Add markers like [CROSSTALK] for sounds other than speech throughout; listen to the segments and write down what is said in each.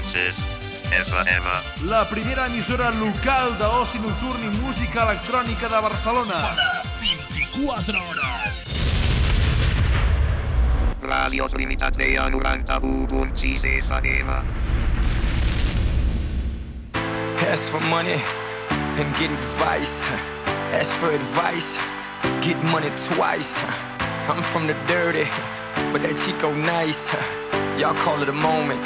Ponsis FM. La primera emissora local d'oci nocturn i música electrònica de Barcelona. Sona 24 hores. Ràdios Limitat Veia 91.6 FM. Ask for money and get advice. Ask for advice, get money twice. I'm from the dirty, but that Chico nice. Y'all call it a moment,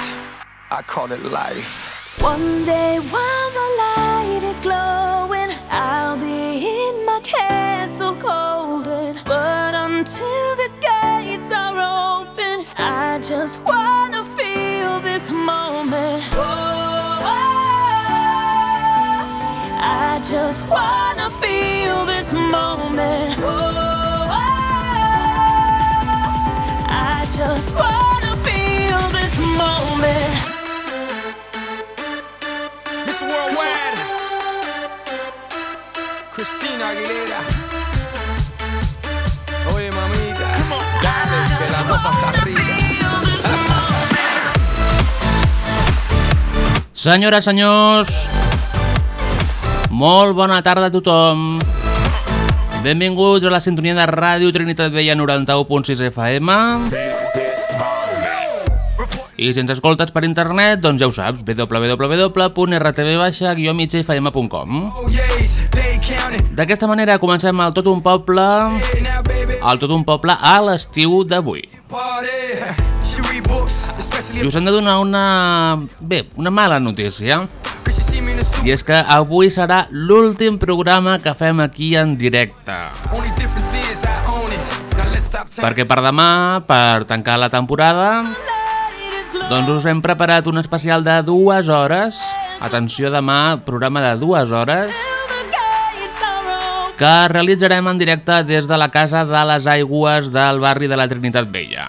I call it life. One day while the light is glowing, I'll be in my castle golden. But until the gates are open, I just wanna feel this moment. Whoa, I just wanna feel this moment. Christina Aguilera. Oye, mamita, dale, que la cosa está arriba. Senyores, senyors, molt bona tarda a tothom. Benvinguts a la sintonia de Ràdio Trinitat Vella 91.6 FM. I si ens escoltes per internet, doncs ja ho saps, www.rtv-migfm.com Oh, counting. D'aquesta manera comencem el Tot un Poble, el Tot un Poble a l'estiu d'avui. I us hem de donar una... bé, una mala notícia. I és que avui serà l'últim programa que fem aquí en directe. Perquè per demà, per tancar la temporada, doncs us hem preparat un especial de dues hores. Atenció, demà, programa de dues hores, que realitzarem en directe des de la Casa de les Aigües del barri de la Trinitat Vella.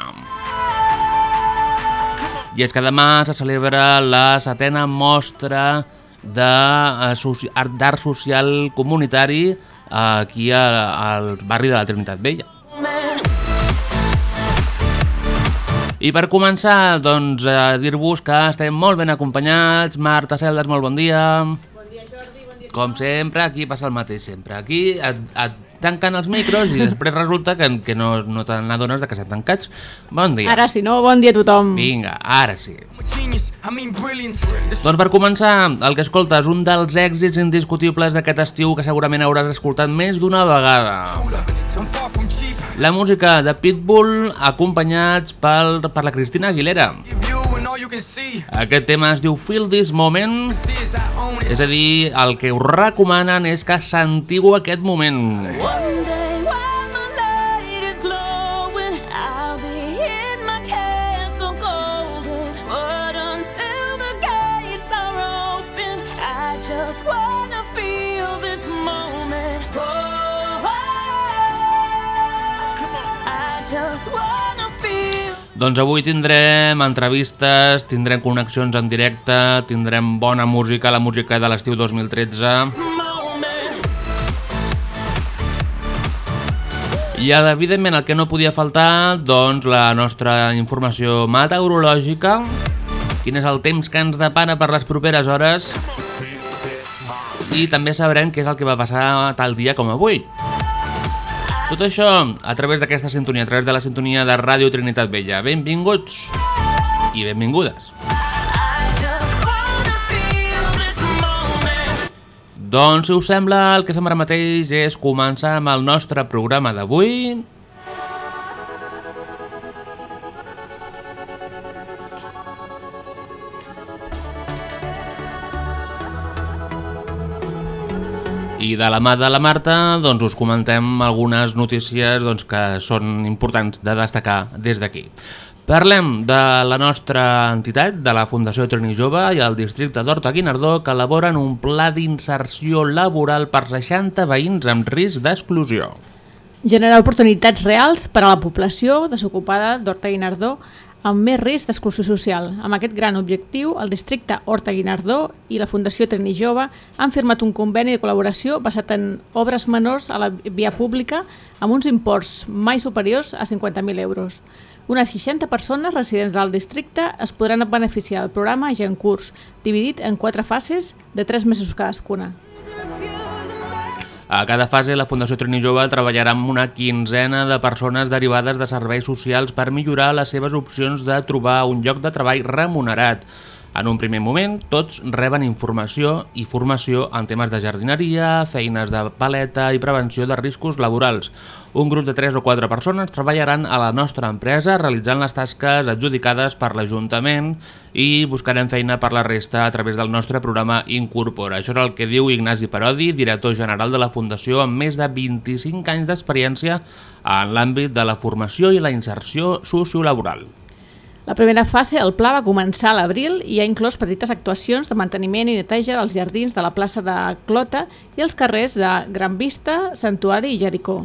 I és que demà se celebra la setena mostra eh, d'art social comunitari aquí al barri de la Trinitat Vella. I per començar, doncs, dir-vos que estem molt ben acompanyats. Marta Celdes, molt bon dia. Bon dia, Jordi, bon dia. Com sempre, aquí passa el mateix sempre. Aquí et, et tanquen els micros i després resulta que, que no, no te n'adones que estan tancats. Bon dia. Ara sí, no? Bon dia a tothom. Vinga, ara sí. Doncs per començar, el que escoltes, un dels èxits indiscutibles d'aquest estiu que segurament hauràs escoltat més d'una vegada. La música de Pitbull acompanyats pel, per la Cristina Aguilera. Aquest tema es diu Feel This Moment, és a dir, el que us recomanen és que sentiu aquest moment. Just wanna Doncs avui tindrem entrevistes, tindrem connexions en directe, tindrem bona música, la música de l'estiu 2013... Moment. I evidentment el que no podia faltar, doncs la nostra informació meteorològica, quin és el temps que ens depara per les properes hores i també sabrem què és el que va passar tal dia com avui. Tot això a través d'aquesta sintonia, a través de la sintonia de Ràdio Trinitat Vella. Benvinguts i benvingudes. Doncs, si us sembla, el que fem ara mateix és començar amb el nostre programa d'avui. I de la mà de la Marta doncs, us comentem algunes notícies doncs, que són importants de destacar des d'aquí. Parlem de la nostra entitat, de la Fundació Trini Jove i el districte d'Horta Guinardó que elaboren un pla d'inserció laboral per 60 veïns amb risc d'exclusió. Generar oportunitats reals per a la població desocupada d'Horta Guinardó amb més risc d'exclusió social. Amb aquest gran objectiu, el districte Horta Guinardó i la Fundació Trini Jove han firmat un conveni de col·laboració basat en obres menors a la via pública amb uns imports mai superiors a 50.000 euros. Unes 60 persones residents del districte es podran beneficiar del programa ja en curs, dividit en quatre fases de 3 mesos cadascuna. A cada fase, la Fundació Trini Jove treballarà amb una quinzena de persones derivades de serveis socials per millorar les seves opcions de trobar un lloc de treball remunerat. En un primer moment, tots reben informació i formació en temes de jardineria, feines de paleta i prevenció de riscos laborals. Un grup de 3 o 4 persones treballaran a la nostra empresa realitzant les tasques adjudicades per l'Ajuntament i buscarem feina per la resta a través del nostre programa Incorpora. Això és el que diu Ignasi Parodi, director general de la Fundació amb més de 25 anys d'experiència en l'àmbit de la formació i la inserció sociolaboral. La primera fase, el pla, va començar a l'abril i ha inclòs petites actuacions de manteniment i neteja dels jardins de la plaça de Clota i els carrers de Gran Vista, Santuari i Jericó.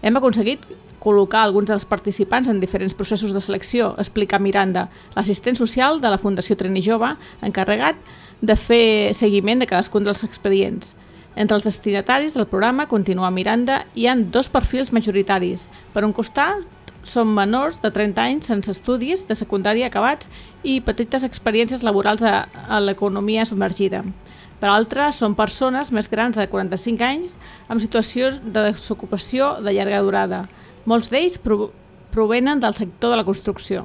Hem aconseguit col·locar alguns dels participants en diferents processos de selecció, explica Miranda, l'assistent social de la Fundació Treni Jove, encarregat de fer seguiment de cadascun dels expedients. Entre els destinataris del programa, continua Miranda, hi han dos perfils majoritaris. Per un costat, són menors de 30 anys sense estudis de secundària acabats i petites experiències laborals a, a l'economia submergida. Per altra, són persones més grans de 45 anys amb situacions de desocupació de llarga durada. Molts d'ells pro provenen del sector de la construcció.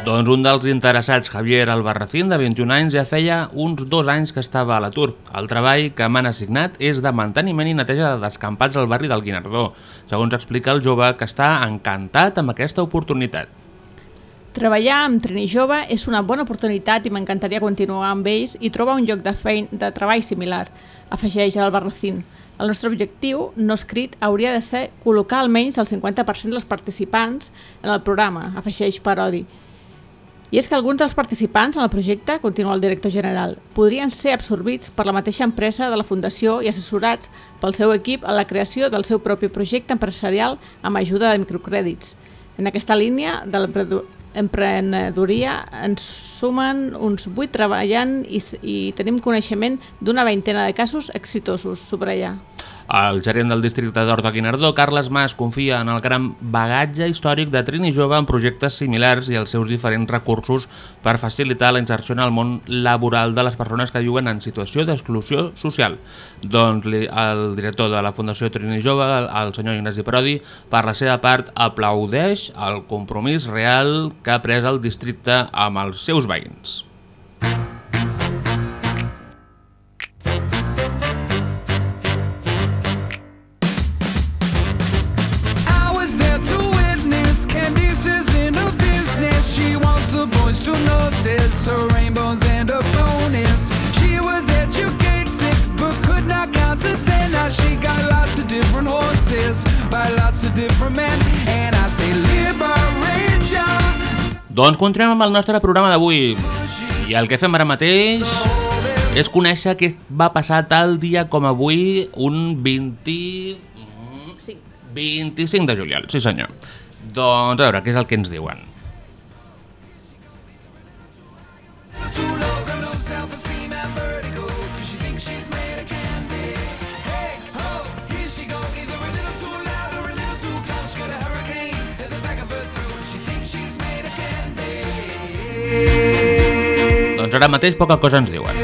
Doncs un dels interessats, Javier Albarracín, de 21 anys, ja feia uns dos anys que estava a l'atur. El treball que m'han assignat és de manteniment i neteja de descampats al barri del Guinardó, segons explica el jove que està encantat amb aquesta oportunitat. Treballar amb Trini Jove és una bona oportunitat i m'encantaria continuar amb ells i trobar un lloc de, fein, de treball similar, afegeix el Barracín. El nostre objectiu, no escrit, hauria de ser col·locar almenys el 50% dels participants en el programa, afegeix Parodi. I és que alguns dels participants en el projecte, continua el director general, podrien ser absorbits per la mateixa empresa de la Fundació i assessorats pel seu equip a la creació del seu propi projecte empresarial amb ajuda de microcrèdits. En aquesta línia de l'emprenedoria ens sumen uns 8 treballant i, i tenim coneixement d'una veintena de casos exitosos, subratlla. El gerent del districte d'Horta Guinardó, Carles Mas, confia en el gran bagatge històric de Trini Jove en projectes similars i els seus diferents recursos per facilitar la inserció en el món laboral de les persones que viuen en situació d'exclusió social. Doncs el director de la Fundació Trini Jove, el senyor Ignasi Parodi, per la seva part aplaudeix el compromís real que ha pres el districte amb els seus veïns. I different men. And I say liberation. Doncs continuem amb el nostre programa d'avui. I el que fem ara mateix és conèixer què va passar tal dia com avui, un 20... Sí. 25 de juliol, sí senyor. Doncs a veure, què és el que ens diuen? Ara mateix poca cosa ens diuen.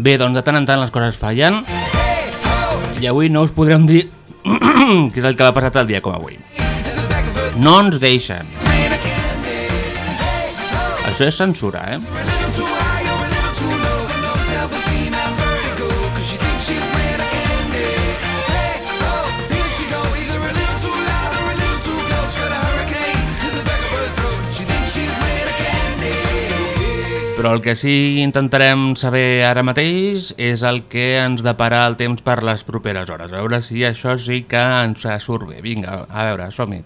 Bé, doncs de tant en tant les coses fallen i avui no us podrem dir [CLEARS THROAT] què és el que va passar tal dia com avui. No ens deixen. Això és censura, eh? Però el que sí intentarem saber ara mateix és el que ens depara el temps per les properes hores. A veure si això sí que ens surt bé. Vinga, a veure, som-hi.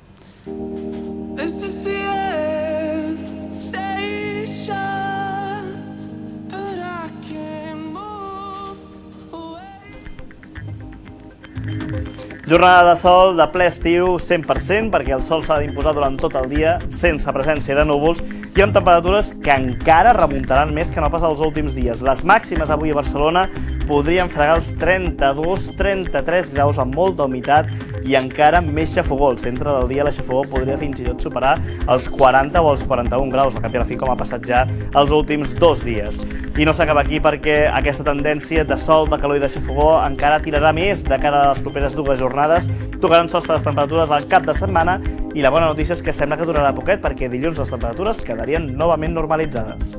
Jornada de sol de ple estiu 100% perquè el sol s'ha d'imposar durant tot el dia sense presència de núvols i amb temperatures que encara remuntaran més que no pas els últims dies. Les màximes avui a Barcelona podrien fregar els 32-33 graus amb molta humitat i encara més xafogó. Al centre del dia la xafogó podria fins i tot superar els 40 o els 41 graus, al cap i a la fi com ha passat ja els últims dos dies. I no s'acaba aquí perquè aquesta tendència de sol, de calor i de xafogó encara tirarà més de cara a les properes dues jornades. Tocaran sostres temperatures al cap de setmana i la bona notícia és que sembla que durarà poquet perquè dilluns les temperatures quedarien novament normalitzades.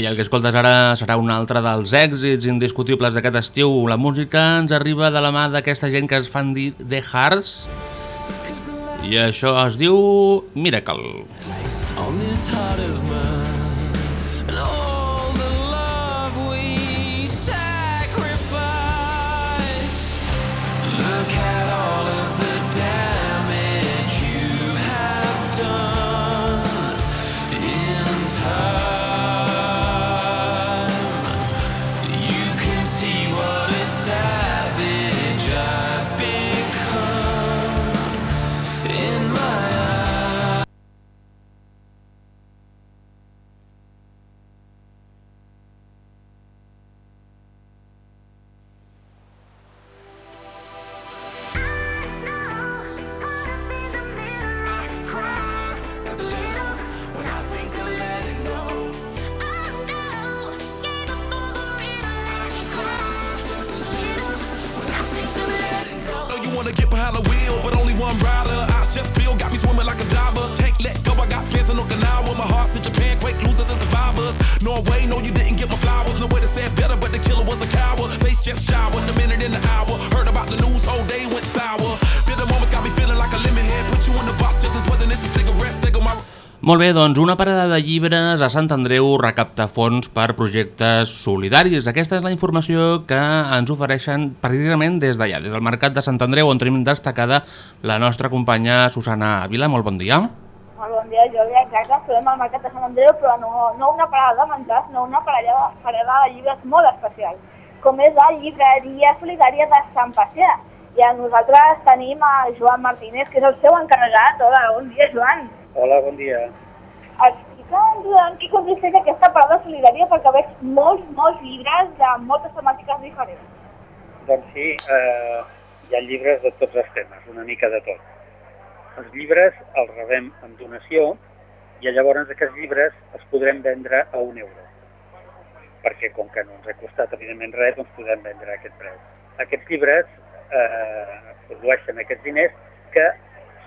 Bé, el que escoltes ara serà un altre dels èxits indiscutibles d'aquest estiu. La música ens arriba de la mà d'aquesta gent que es fan dir The Hearts i això es diu Miracle. on Molt bé, doncs una parada de llibres a Sant Andreu recapta fons per projectes solidaris. Aquesta és la informació que ens ofereixen precisament des d'allà, des del Mercat de Sant Andreu, on tenim destacada la nostra companya Susana Vila. Molt bon dia. Molt bon dia, Jòlia. Exacte, trobem al Mercat de Sant Andreu, però no, no una parada de menjar, sinó una parada, parada de llibres molt especial, com és la llibreria solidària de Sant Pacià. I nosaltres tenim a Joan Martínez, que és el seu encarregat. Hola, bon dia, Joan. Hola, bon dia. Explica'ns en què consisteix aquesta parada solidària, perquè veig molts, molts llibres de moltes temàtiques diferents. Doncs sí, eh, hi ha llibres de tots els temes, una mica de tot. Els llibres els rebem en donació i llavors aquests llibres els podrem vendre a un euro. Perquè com que no ens ha costat evidentment res, doncs podem vendre a aquest preu. Aquests llibres eh, produeixen aquests diners que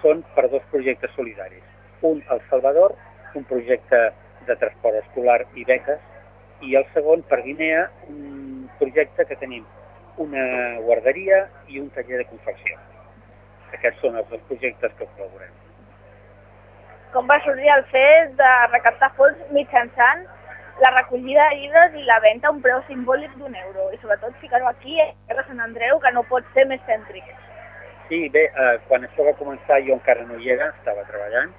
són per dos projectes solidaris. Un al Salvador, un projecte de transport escolar i beques, i el segon per Guinea, un projecte que tenim una guarderia i un taller de confecció. Aquests són els dos projectes que col·laborem. Com va sorgir el fet de recaptar fons mitjançant la recollida de llibres i la venda a un preu simbòlic d'un euro i sobretot ficar-ho aquí a Sant Andreu que no pot ser més cèntric. Sí, bé, eh, quan això va començar jo encara no hi era, estava treballant,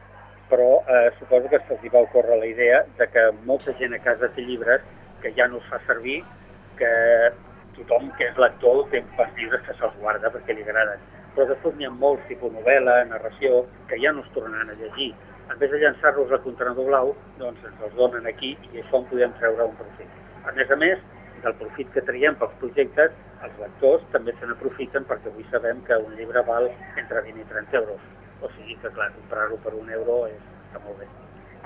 però eh, suposo que se'ls va ocórrer la idea de que molta gent a casa té llibres que ja no es fa servir, que tothom que és lector té els llibres que se'ls guarda perquè li agraden. Però després n'hi ha molts, tipus novel·la, narració, que ja no es tornaran a llegir. en vez de llançar-los al contenedor blau, doncs ens els donen aquí i això en podem treure un profit. A més a més, del profit que traiem pels projectes, els lectors també se n'aprofiten perquè avui sabem que un llibre val entre 20 i 30 euros. O sigui que, clar, comprar-lo per un euro és, està molt bé.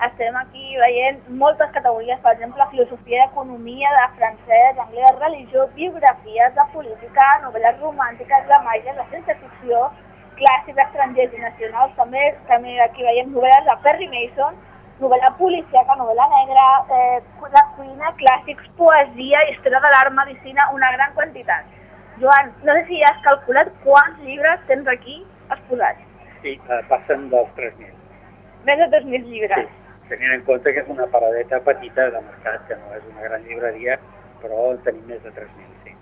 Estem aquí veient moltes categories, per exemple, filosofia, economia, de francès, anglès, religió, biografies, de política, novel·les romàntiques, de màgia, de ciència-ficció, clàssics estrangers i nacionals, també, també aquí veiem novel·les de Perry Mason, novel·la policíaca, novel·la negra, eh, de cuina, clàssics, poesia, història de l'art, medicina, una gran quantitat. Joan, no sé si has calculat quants llibres tens aquí exposats. Sí, eh, passen dels 3.000. Més de 2.000 llibres. Tenint en compte que és una paradeta petita de mercat, que no és una gran llibreria, però en tenim més de 3.000, sí.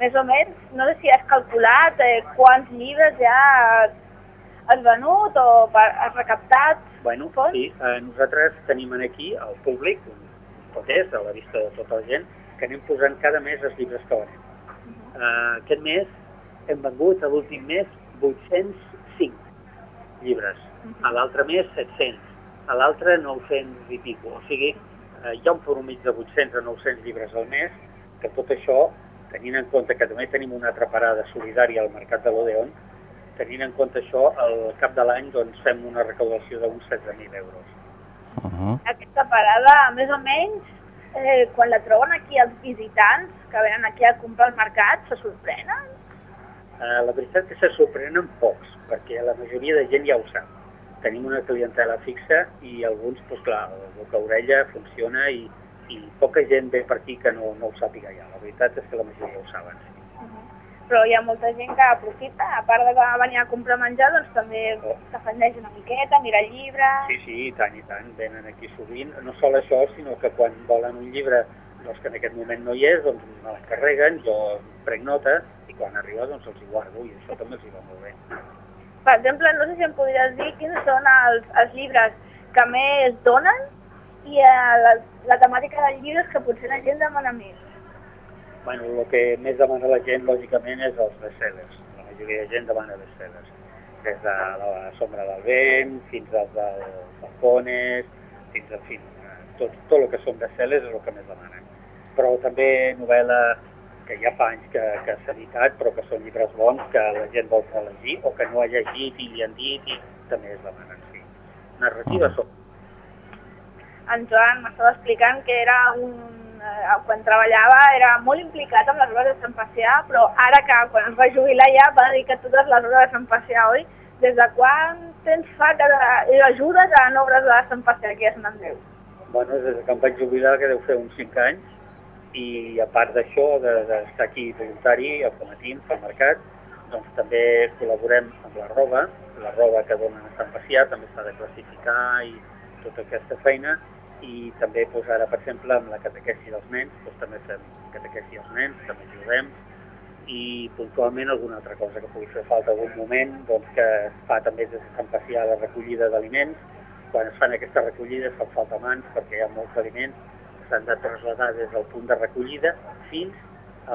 Més o menys, no sé si has calculat eh, quants llibres ja has venut o has recaptat. Bueno, sí, eh, nosaltres tenim aquí al públic, tot és, a la vista de tota la gent, que anem posant cada mes els llibres que venem. Uh, aquest mes hem vengut, l'últim mes, 805 llibres. A l'altre mes, 700. A l'altre, 900 i pico. O sigui, eh, hi ha un promig de 800 a 900 llibres al mes, que tot això, tenint en compte que també tenim una altra parada solidària al mercat de l'Odeon, tenint en compte això, al cap de l'any doncs, fem una recaudació d'uns 16.000 euros. Uh -huh. Aquesta parada, més o menys, eh, quan la troben aquí els visitants que venen aquí a comprar al mercat, se sorprenen? Eh, la veritat és que se sorprenen pocs, perquè la majoria de gent ja ho sap. Tenim una clientela fixa i alguns, doncs clar, el boca a orella funciona i, i poca gent ve per aquí que no, no ho sàpiga ja. La veritat és que la majoria ho saben. Sí. Però hi ha molta gent que aprofita, a part de venir a comprar menjar, doncs també s'afanyeix una miqueta, mira llibres... Sí, sí, i tant, i tant. Venen aquí sovint. No sol això, sinó que quan volen un llibre doncs, que en aquest moment no hi és, doncs me l'encarreguen, jo prenc nota i quan arriba doncs els hi guardo i això també els hi va molt bé. Per exemple, no sé si em podries dir quins són els, els llibres que més donen i eh, la, la temàtica dels llibres que potser la gent demana més. Bueno, el que més demana la gent, lògicament, és els bestsellers. La majoria de gent demana bestsellers. Des de la sombra del vent, fins als dels balcones, fins a, fin, tot, tot el que són bestsellers és el que més demanen. Però també novel·la que ja fa anys que, que s'ha editat, però que són llibres bons, que la gent vol llegir, o que no ha llegit i li han dit, i també es demanen, sí. Narratives són En Joan m'estava explicant que era un, eh, quan treballava era molt implicat amb les obres de Sant Pacià, però ara que quan es va jubilar ja va dedicar totes les obres de Sant Pacià, oi? Des de quan temps fa que de- ajudes en obres de Sant Pacià aquí a Sant Andreu? Bueno, des que em vaig jubilar, que deu fer uns 5 anys, i a part d'això, d'estar de, d'estar aquí voluntari, al Comatins, al mercat, doncs també col·laborem amb la roba, la roba que donen a Sant Pacià també s'ha de classificar i tota aquesta feina, i també doncs, ara, per exemple, amb la catequesi dels nens, doncs també fem catequesi als nens, també ajudem, i puntualment alguna altra cosa que pugui fer falta algun moment, doncs que es fa també des de Sant Pacià la recollida d'aliments, quan es fan aquestes recollides fan falta mans perquè hi ha molts aliments s'han de traslladar des del punt de recollida fins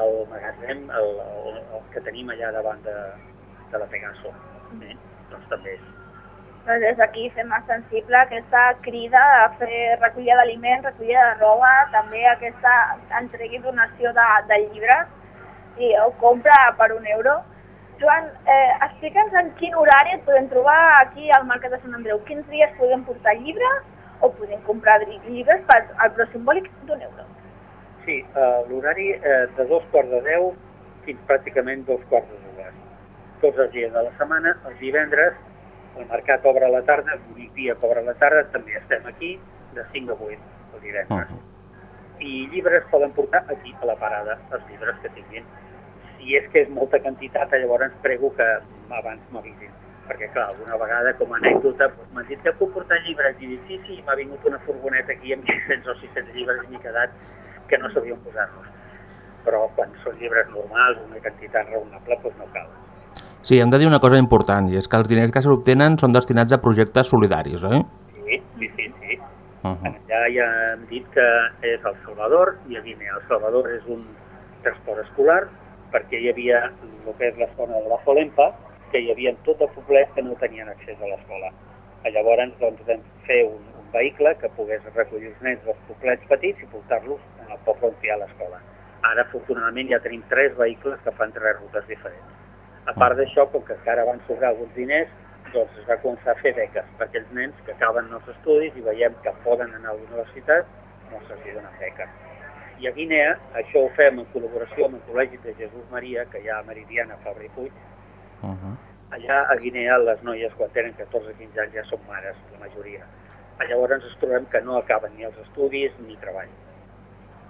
al magatzem el, el, el que tenim allà davant de, de la Pegaso. Eh? Doncs també és. Doncs des d'aquí fem més sensible aquesta crida a fer recollida d'aliments, recollida de roba, també aquesta entrega i donació de, de llibres i o compra per un euro. Joan, eh, explica'ns en quin horari et podem trobar aquí al Mercat de Sant Andreu. Quins dies podem portar llibres o podem comprar llibres per, al preu simbòlic d'un euro. Sí, eh, l'horari eh, de dos quarts de deu fins pràcticament dos quarts de dues. Tots els dies de la setmana, els divendres, el mercat obre a la tarda, l'únic dia que obre a la tarda, també estem aquí, de 5 a 8, el divendres. I llibres poden portar aquí a la parada, els llibres que tinguin. Si és que és molta quantitat, llavors prego que abans m'avisin. Perquè, clar, alguna vegada, com a anècdota, doncs, m'han dit que puc portar llibres. I dic, sí, sí, m'ha vingut una furgoneta aquí amb 500 o 600 llibres i m'he quedat que no sabia on posar-los. Però quan són llibres normals, una quantitat raonable, doncs no cal. Sí, hem de dir una cosa important, i és que els diners que s'obtenen són destinats a projectes solidaris, oi? Sí, sí, sí, sí. Uh -huh. Ja, ja hem dit que és el Salvador, i a Guinea. El Salvador és un transport escolar, perquè hi havia el que és la zona de la Folempa, que hi havia tot el poblet que no tenien accés a l'escola. Llavors doncs, vam fer un, un vehicle que pogués recollir els nens dels poblets petits i portar-los el poble on hi ha l'escola. Ara, afortunadament, ja tenim tres vehicles que fan tres rutes diferents. A part d'això, com que encara van sobrar alguns diners, doncs es va començar a fer beques per aquells nens que acaben els estudis i veiem que poden anar a la universitat, no se'ls donen beques. I a Guinea, això ho fem en col·laboració amb el Col·legi de Jesús Maria, que hi ha a Meridiana, Fabra i Puig. Uh -huh. Allà a Guinea les noies quan tenen 14-15 anys ja són mares, la majoria. Llavors ens trobem que no acaben ni els estudis ni treball.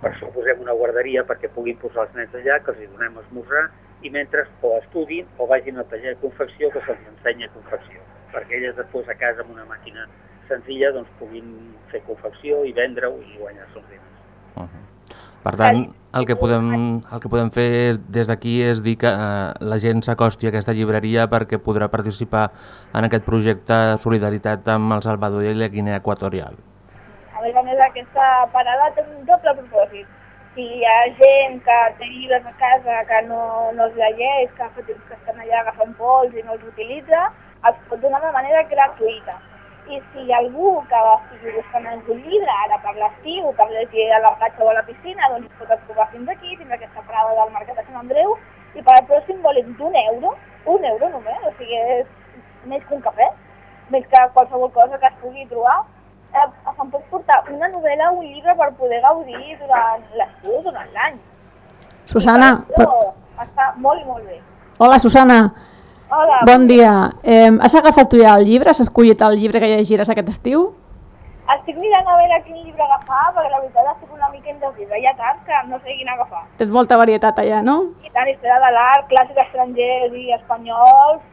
Per això posem una guarderia perquè puguin posar els nens allà, que els hi donem esmorzar, i mentre o estudin o vagin al taller de confecció que se'ls ensenya confecció, perquè elles després a casa amb una màquina senzilla doncs, puguin fer confecció i vendre-ho i guanyar-se els diners. Per tant, el que podem, el que podem fer des d'aquí és dir que eh, la gent s'acosti a aquesta llibreria perquè podrà participar en aquest projecte de solidaritat amb el Salvador i la Guinea Equatorial. A més a més, aquesta parada té un doble propòsit. Si hi ha gent que té llibres a casa que no, no els llegeix, que fa temps que estan allà agafant pols i no els utilitza, els pot donar de manera gratuïta. I si hi ha algú que estigui buscant un llibre ara per l'estiu, per llegir a la platja o a la piscina, doncs es pot escovar fins aquí, fins a aquesta parada del Mercat de Sant Andreu, i per al preu simbòlic d'un euro, un euro només, o sigui, és més que un cafè, més que qualsevol cosa que es pugui trobar, eh, se'n pot portar una novel·la o un llibre per poder gaudir durant l'estiu, durant l'any. Susana, per això Està molt i molt bé. hola Susana, Hola. bon dia. Eh, has agafat tu ja el llibre? Has escollit el llibre que llegiràs aquest estiu? Estic mirant a veure quin llibre agafar, perquè la veritat estic una mica indecisa. Hi ha tants que no sé quin agafar. Tens molta varietat allà, no? I tant, història de l'art, clàssics estrangers i espanyols,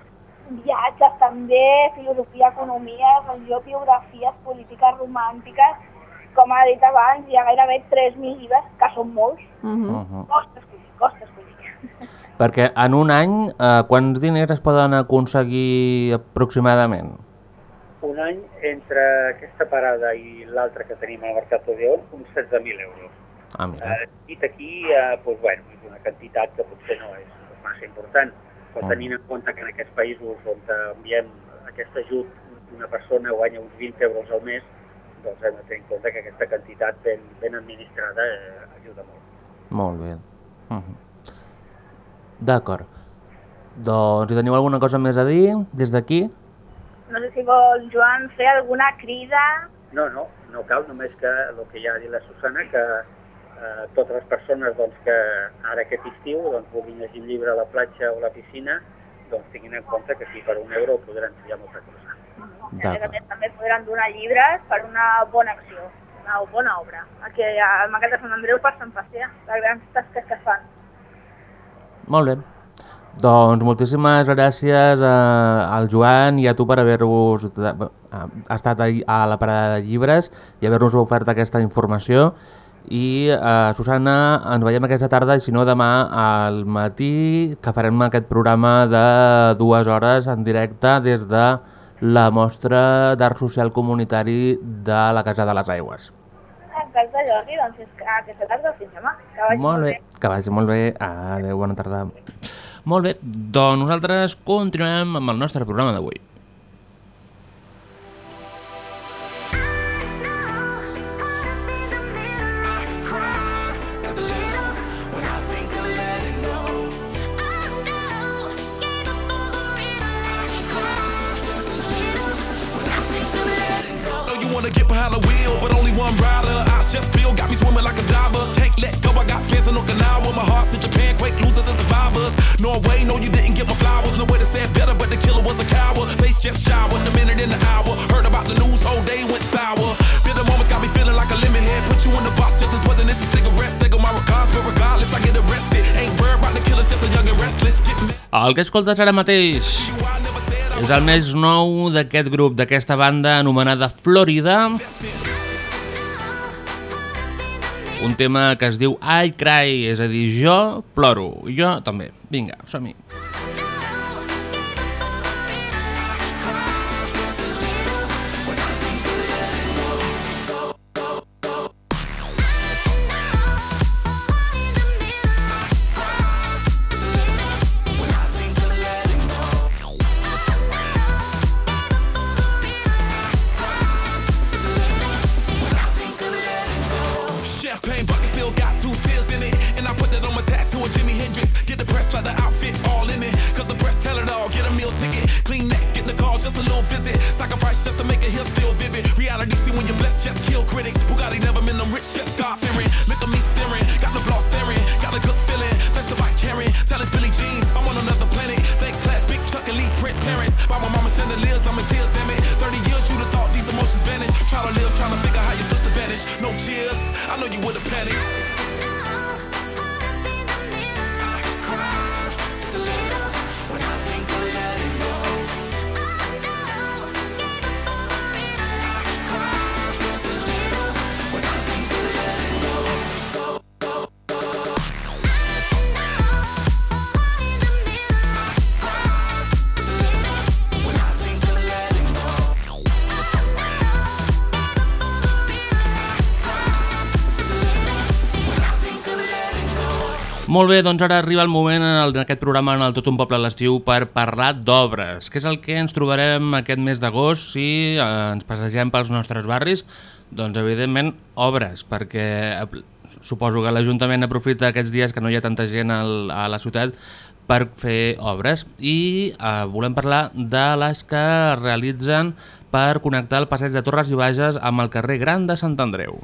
viatges també, filosofia, economia, religió, biografies, polítiques romàntiques. Com ha dit abans, hi ha gairebé 3.000 llibres, que són molts. Uh -huh. Uh -huh. Costa escollir, costa escollir. [LAUGHS] Perquè en un any, eh, quants diners es poden aconseguir aproximadament? Un any entre aquesta parada i l'altra que tenim al Mercat Odeon, uns 16.000 euros. Ah, mira. Eh, dit aquí, eh, doncs, bueno, és una quantitat que potser no és massa important, però Mm. tenint en compte que en aquests països on enviem aquest ajut una persona guanya uns 20 euros al mes, doncs hem de tenir en compte que aquesta quantitat ben, ben administrada eh, ajuda molt. Molt bé. Uh -huh. D'acord. Doncs, hi teniu alguna cosa més a dir des d'aquí? No sé si vol, Joan, fer alguna crida. No, no, no cal, només que el que ja ha dit la Susana, que eh, totes les persones doncs, que ara aquest estiu doncs, vulguin llegir un llibre a la platja o a la piscina, doncs tinguin en compte que si per un euro podran triar molta cosa. A a més també podran donar llibres per una bona acció, una bona obra. Aquí al Mercat de Sant Andreu per Sant Pacià, les grans tasques que fan. Molt bé. Doncs moltíssimes gràcies a, al Joan i a tu per haver-vos eh, estat a la parada de llibres i haver-nos ofert aquesta informació. I eh, Susana, ens veiem aquesta tarda i si no demà al matí que farem aquest programa de dues hores en directe des de la mostra d'art social comunitari de la Casa de les Aigües. Exacte, Jordi, doncs que aquesta tarda fins demà. Que vagi Molt bé, que vagi molt bé. Adéu, bona tarda. Molt bé, doncs nosaltres continuem amb el nostre programa d'avui. one rider. I chef Bill got me swimming like a diver. Can't let go, I got plans in Okinawa. My heart to Japan, quake losers and survivors. Norway, no, you didn't get my flowers. No way to say better, but the killer was a coward. Face just showered, a minute in the hour. Heard about the news, whole day went sour. The moments got me feeling like a lemon head. Put you in the box just as poisonous as cigarettes. Take my regards, but regardless, I get arrested. Ain't worried about the killers, just a young and restless. El que escoltes ara mateix és el més nou d'aquest grup, d'aquesta banda anomenada Florida. Un tema que es diu I Cry, és a dir, jo ploro. Jo també. Vinga, som-hi. still got two tears in it. And I put that on my tattoo of Jimi Hendrix. Get the press leather outfit all in it. Cause the press tell it all. Get a meal ticket. Clean next, get the call, just a little visit. Sacrifice just to make a hill still vivid. Reality see when you're blessed, just kill critics. Bugatti never been them rich, just God fearing. Molt bé, doncs ara arriba el moment en, el, en aquest programa en el Tot un poble a l'estiu per parlar d'obres. Què és el que ens trobarem aquest mes d'agost si eh, ens passegem pels nostres barris? Doncs evidentment obres, perquè eh, suposo que l'Ajuntament aprofita aquests dies que no hi ha tanta gent al, a la ciutat per fer obres i eh, volem parlar de les que realitzen per connectar el passeig de Torres i Bages amb el carrer Gran de Sant Andreu.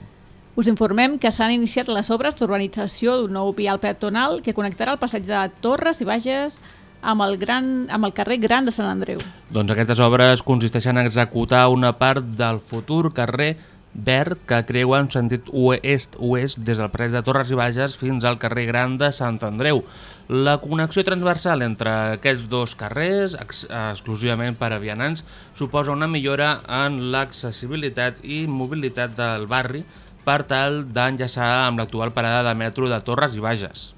Us informem que s'han iniciat les obres d'urbanització d'un nou vial peatonal que connectarà el passeig de Torres i Bages amb el, gran, amb el carrer Gran de Sant Andreu. Doncs aquestes obres consisteixen en executar una part del futur carrer verd que creua en sentit oest-oest des del passeig de Torres i Bages fins al carrer Gran de Sant Andreu. La connexió transversal entre aquests dos carrers, ex exclusivament per a vianants, suposa una millora en l'accessibilitat i mobilitat del barri per tal d'enllaçar amb l'actual parada de metro de Torres i Bages.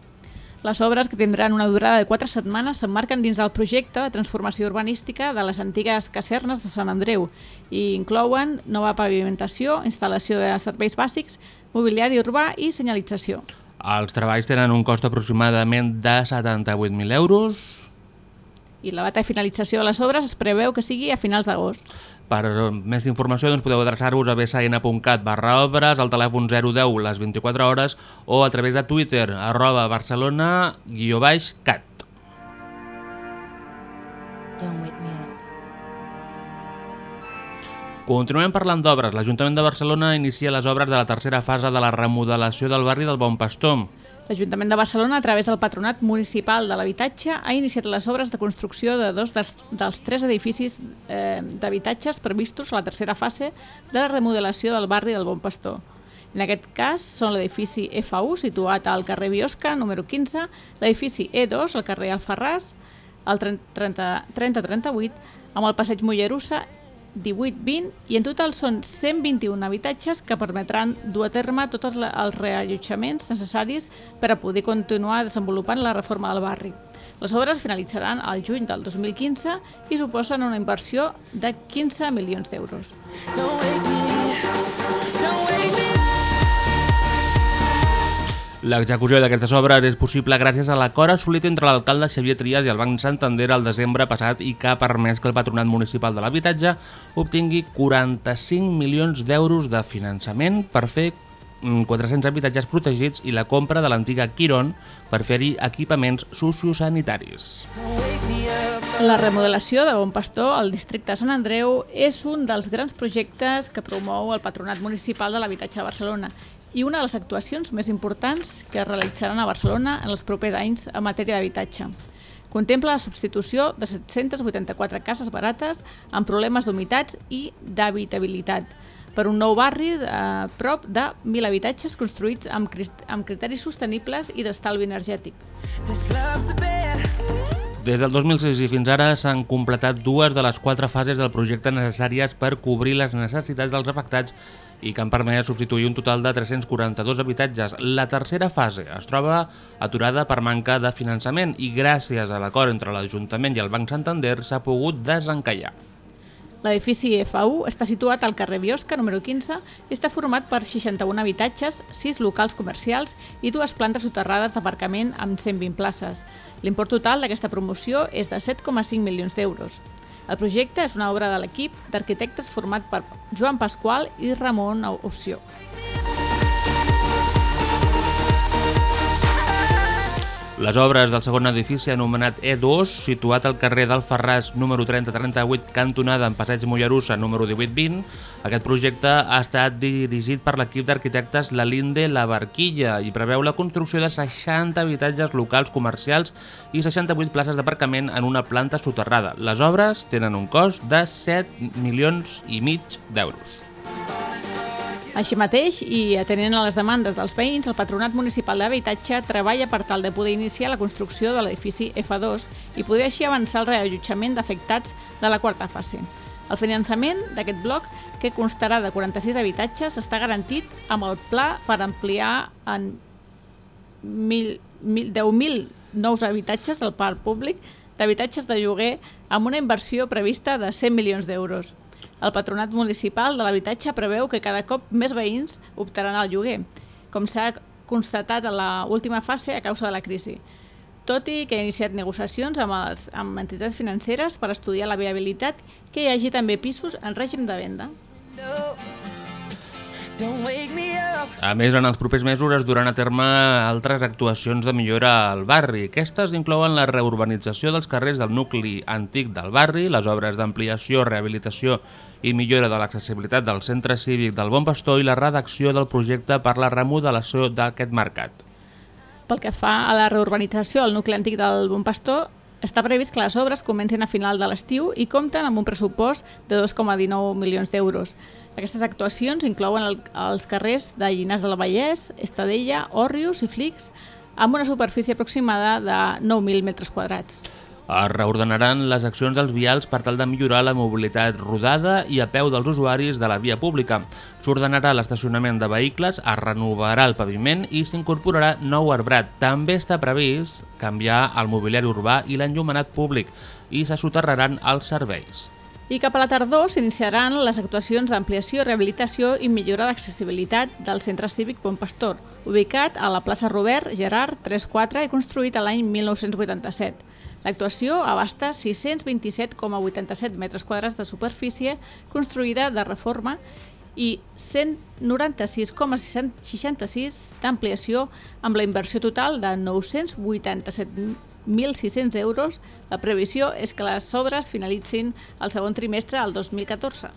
Les obres, que tindran una durada de 4 setmanes, s'emmarquen dins del projecte de transformació urbanística de les antigues casernes de Sant Andreu i inclouen nova pavimentació, instal·lació de serveis bàsics, mobiliari urbà i senyalització. Els treballs tenen un cost aproximadament de 78.000 euros. I la data de finalització de les obres es preveu que sigui a finals d'agost. Per més informació doncs, podeu adreçar-vos a bsn.cat barra obres al telèfon 010 les 24 hores o a través de Twitter arroba barcelona guió baix cat. Continuem parlant d'obres. L'Ajuntament de Barcelona inicia les obres de la tercera fase de la remodelació del barri del Bon Pastor. L'Ajuntament de Barcelona, a través del Patronat Municipal de l'Habitatge, ha iniciat les obres de construcció de dos dels, dels tres edificis eh, d'habitatges previstos a la tercera fase de la remodelació del barri del Bon Pastor. En aquest cas són l'edifici F1, situat al carrer Biosca, número 15, l'edifici E2, al carrer Alfarràs, el 3038, amb el passeig Mollerussa 18-20 i en total són 121 habitatges que permetran dur a terme tots els reallotjaments necessaris per a poder continuar desenvolupant la reforma del barri. Les obres finalitzaran al juny del 2015 i suposen una inversió de 15 milions d'euros. L'execució d'aquestes obres és possible gràcies a l'acord assolit entre l'alcalde Xavier Trias i el Banc Santander al desembre passat i que ha permès que el Patronat Municipal de l'Habitatge obtingui 45 milions d'euros de finançament per fer mm, 400 habitatges protegits i la compra de l'antiga Quiron per fer-hi equipaments sociosanitaris. La remodelació de Bon Pastor al districte Sant Andreu és un dels grans projectes que promou el Patronat Municipal de l'Habitatge de Barcelona i una de les actuacions més importants que es realitzaran a Barcelona en els propers anys en matèria d'habitatge. Contempla la substitució de 784 cases barates amb problemes d'humitats i d'habitabilitat per un nou barri a prop de 1.000 habitatges construïts amb, amb criteris sostenibles i d'estalvi energètic. Des del 2006 i fins ara s'han completat dues de les quatre fases del projecte necessàries per cobrir les necessitats dels afectats i que han permès substituir un total de 342 habitatges. La tercera fase es troba aturada per manca de finançament i gràcies a l'acord entre l'Ajuntament i el Banc Santander s'ha pogut desencallar. L'edifici F1 està situat al carrer Biosca, número 15, i està format per 61 habitatges, 6 locals comercials i dues plantes soterrades d'aparcament amb 120 places. L'import total d'aquesta promoció és de 7,5 milions d'euros. El projecte és una obra de l'equip d'arquitectes format per Joan Pasqual i Ramon Oció. Les obres del segon edifici anomenat E2, situat al carrer del Ferràs número 3038, cantonada en Passeig Mollerussa número 1820, aquest projecte ha estat dirigit per l'equip d'arquitectes La Linde La Barquilla i preveu la construcció de 60 habitatges locals comercials i 68 places d'aparcament en una planta soterrada. Les obres tenen un cost de 7 milions i mig d'euros. Així mateix, i atenent a les demandes dels veïns, el Patronat Municipal d'Habitatge treballa per tal de poder iniciar la construcció de l'edifici F2 i poder així avançar el reallotjament d'afectats de la quarta fase. El finançament d'aquest bloc, que constarà de 46 habitatges, està garantit amb el pla per ampliar en mil- mil- 10.000 nous habitatges al parc públic d'habitatges de lloguer amb una inversió prevista de 100 milions d'euros. El Patronat Municipal de l'Habitatge preveu que cada cop més veïns optaran al lloguer, com s'ha constatat a la última fase a causa de la crisi, tot i que ha iniciat negociacions amb, les, amb entitats financeres per estudiar la viabilitat que hi hagi també pisos en règim de venda. A més, en els propers mesos es duran a terme altres actuacions de millora al barri. Aquestes inclouen la reurbanització dels carrers del nucli antic del barri, les obres d'ampliació, rehabilitació i millora de l'accessibilitat del centre cívic del Bon Pastor i la redacció del projecte per la remodelació d'aquest mercat. Pel que fa a la reurbanització al nucli antic del Bon Pastor, està previst que les obres comencin a final de l'estiu i compten amb un pressupost de 2,19 milions d'euros. Aquestes actuacions inclouen el, els carrers de Llinars del Vallès, Estadella, Òrrius i Flix, amb una superfície aproximada de 9.000 metres quadrats. Es reordenaran les accions dels vials per tal de millorar la mobilitat rodada i a peu dels usuaris de la via pública. S'ordenarà l'estacionament de vehicles, es renovarà el paviment i s'incorporarà nou arbrat. També està previst canviar el mobiliari urbà i l'enllumenat públic i se soterraran els serveis. I cap a la tardor s'iniciaran les actuacions d'ampliació, rehabilitació i millora d'accessibilitat del centre cívic Bon Pastor, ubicat a la plaça Robert Gerard 34 i construït a l'any 1987. L'actuació abasta 627,87 metres quadrats de superfície construïda de reforma i 196,66 d'ampliació amb la inversió total de 987.600 euros. La previsió és que les obres finalitzin el segon trimestre del 2014.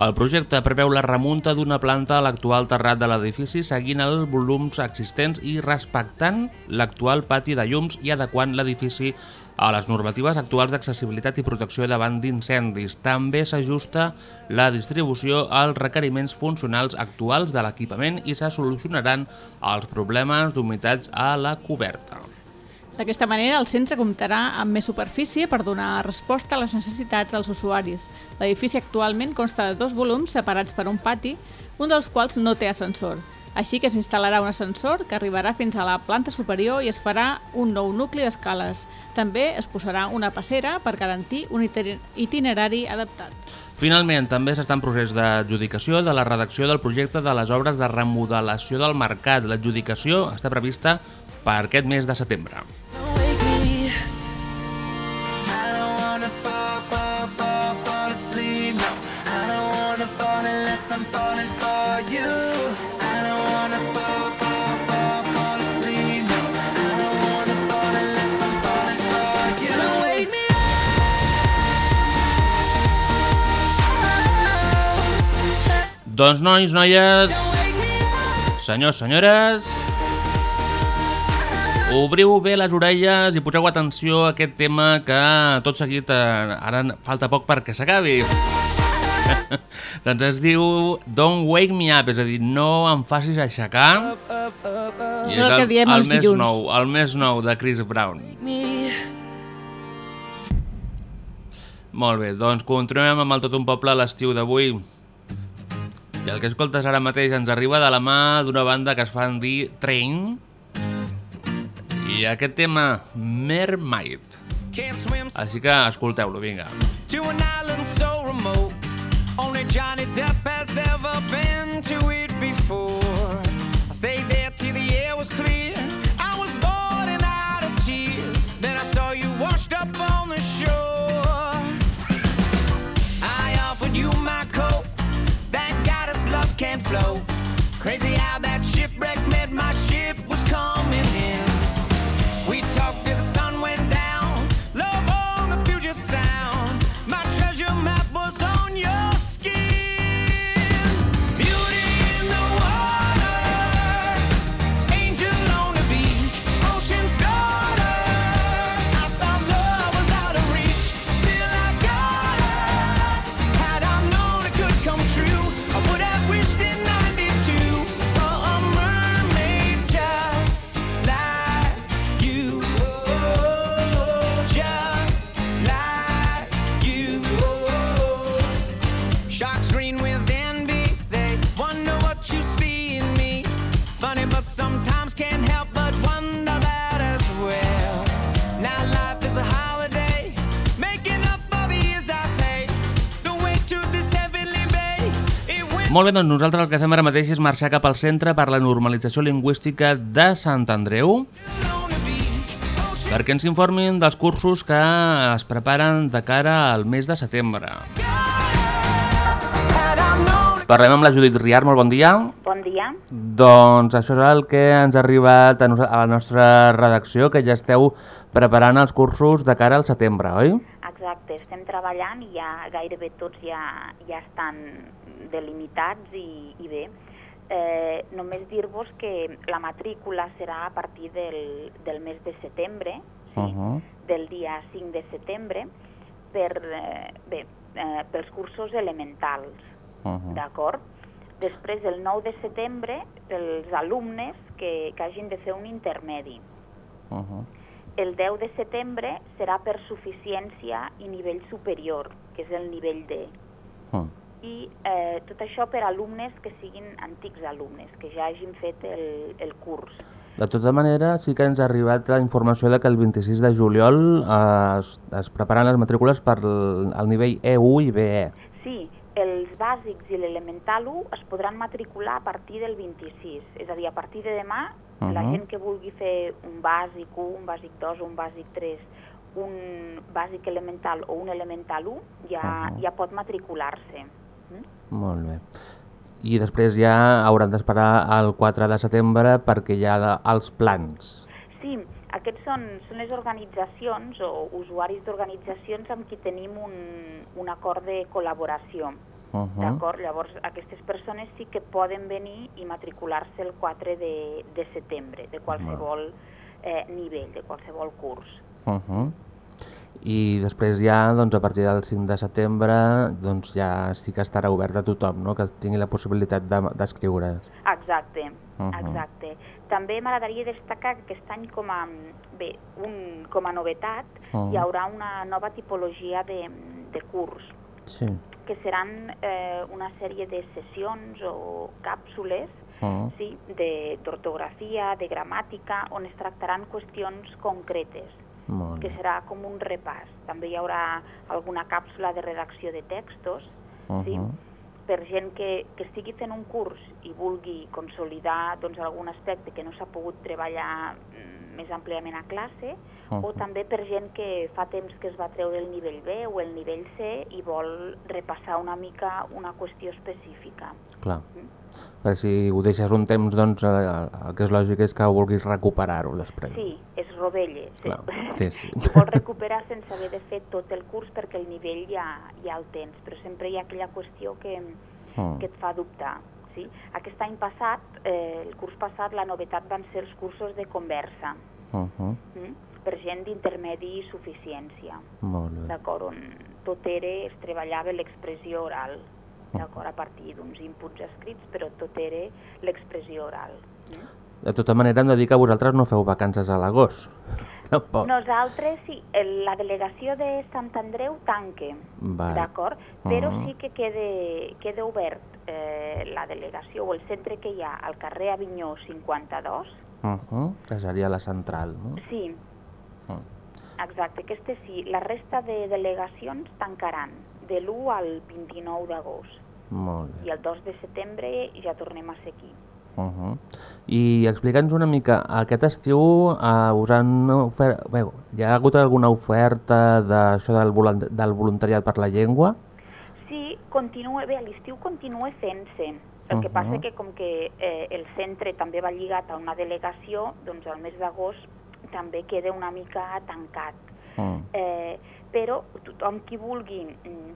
El projecte preveu la remunta d'una planta a l'actual terrat de l'edifici seguint els volums existents i respectant l'actual pati de llums i adequant l'edifici a les normatives actuals d'accessibilitat i protecció davant d'incendis. També s'ajusta la distribució als requeriments funcionals actuals de l'equipament i se solucionaran els problemes d'humitats a la coberta. D'aquesta manera, el centre comptarà amb més superfície per donar resposta a les necessitats dels usuaris. L'edifici actualment consta de dos volums separats per un pati, un dels quals no té ascensor. Així que s'instal·larà un ascensor que arribarà fins a la planta superior i es farà un nou nucli d'escales. També es posarà una passera per garantir un itinerari adaptat. Finalment, també s'està en procés d'adjudicació de la redacció del projecte de les obres de remodelació del mercat. L'adjudicació està prevista per aquest mes de setembre. Doncs nois, noies, senyors, senyores, obriu bé les orelles i poseu atenció a aquest tema que tot seguit eh, ara falta poc perquè s'acabi. [LAUGHS] doncs es diu Don't Wake Me Up, és a dir, no em facis aixecar. I És el que diem el els més dilluns. nou, el més nou de Chris Brown. Molt bé, doncs continuem amb el Tot un Poble l'estiu d'avui. I el que escoltes ara mateix ens arriba de la mà d'una banda que es fan dir Train. I aquest tema, Mermaid. Així que escolteu-lo, vinga. to an island so remote. Only Johnny Depp has ever been to it Crazy how Molt bé, doncs nosaltres el que fem ara mateix és marxar cap al Centre per la Normalització Lingüística de Sant Andreu perquè ens informin dels cursos que es preparen de cara al mes de setembre. Parlem amb la Judit Riar, molt bon dia. Bon dia. Doncs això és el que ens ha arribat a, a la nostra redacció, que ja esteu preparant els cursos de cara al setembre, oi? Exacte, estem treballant i ja gairebé tots ja, ja estan delimitats i, i bé. Eh, només dir-vos que la matrícula serà a partir del, del mes de setembre, Uh -huh. del dia 5 de setembre, per, eh, bé, eh, pels cursos elementals, Uh -huh. d'acord? Després, el 9 de setembre, els alumnes que, que hagin de fer un intermedi. Uh -huh. El 10 de setembre serà per suficiència i nivell superior, que és el nivell D. Uh. I eh, tot això per alumnes que siguin antics alumnes, que ja hagin fet el, el curs. De tota manera, sí que ens ha arribat la informació de que el 26 de juliol eh, es, es preparen les matrícules per el nivell E1 i BE. Sí, els bàsics i l'elemental 1 es podran matricular a partir del 26, és a dir, a partir de demà, la Mhm. gent que vulgui fer un bàsic 1, un bàsic 2 o un bàsic 3, un bàsic elemental o un elemental 1, ja, Mhm. ja pot matricular-se. Molt bé. I després ja hauran d'esperar el 4 de setembre perquè hi ha els plans. Sí, aquests són, són les organitzacions o usuaris d'organitzacions amb qui tenim un, un acord de col·laboració. Uh -huh. D'acord? Llavors, aquestes persones sí que poden venir i matricular-se el 4 de, de setembre, de qualsevol eh, nivell, de qualsevol curs. Uh -huh. I després ja, doncs, a partir del 5 de setembre, doncs ja sí que estarà obert a tothom, no? que tingui la possibilitat de- d'escriure's. Exacte, Mhm. exacte. També m'agradaria destacar que aquest any com a, bé, un, com a novetat Mhm. hi haurà una nova tipologia de, de curs, Sí. que seran eh, una sèrie de sessions o càpsules Uh sí, de- d'ortografia, de, gramàtica, on es tractaran qüestions concretes, Molt que serà com un repàs. També hi haurà alguna càpsula de redacció de textos, sí, Uh-huh. per gent que, que estigui fent un curs i vulgui consolidar doncs, algun aspecte que no s'ha pogut treballar mm, més àmpliament a classe, o Mhm. també per gent que fa temps que es va treure el nivell B o el nivell C i vol repassar una mica una qüestió específica. Clar. Perquè si ho deixes un temps, doncs eh, el que és lògic és que vulguis recuperar-ho després. Sí, és rovelle. Sí. Clar, sí, sí. [LAUGHS] I vols recuperar sense haver de fer tot el curs perquè el nivell ja, ja el tens, però sempre hi ha aquella qüestió que, Mm. que et fa dubtar. Sí? Aquest any passat, eh, el curs passat, la novetat van ser els cursos de conversa, Uh -huh. mm? Per gent d'intermedi i suficiència, Molt bé. d'acord? On tot era, es treballava l'expressió oral, d'acord? A partir d'uns inputs escrits, però tot era l'expressió oral. De tota manera, hem de dir que vosaltres no feu vacances a l'agost. [LAUGHS] Tampoc. Nosaltres sí, la delegació de Sant Andreu tanque, d'acord? Però Mhm. sí que queda, queda obert eh, la delegació o el centre que hi ha al carrer Avinyó 52. Uh -huh. Que seria la central, no? Sí, Uh. exacte, aquesta sí. La resta de delegacions tancaran de l'1 al 29 d'agost. Molt bé. I el 2 de setembre ja tornem a ser aquí. Uh -huh. I explica'ns una mica, aquest estiu uh, us han ofert... Bé, hi ha hagut alguna oferta d'això del, volant- del voluntariat per la llengua? Sí, continua, bé, l'estiu continua fent-se. El que Mhm. passa que com que eh, el centre també va lligat a una delegació, doncs el mes d'agost també queda una mica tancat. Mm. Eh, però tothom qui vulgui mm,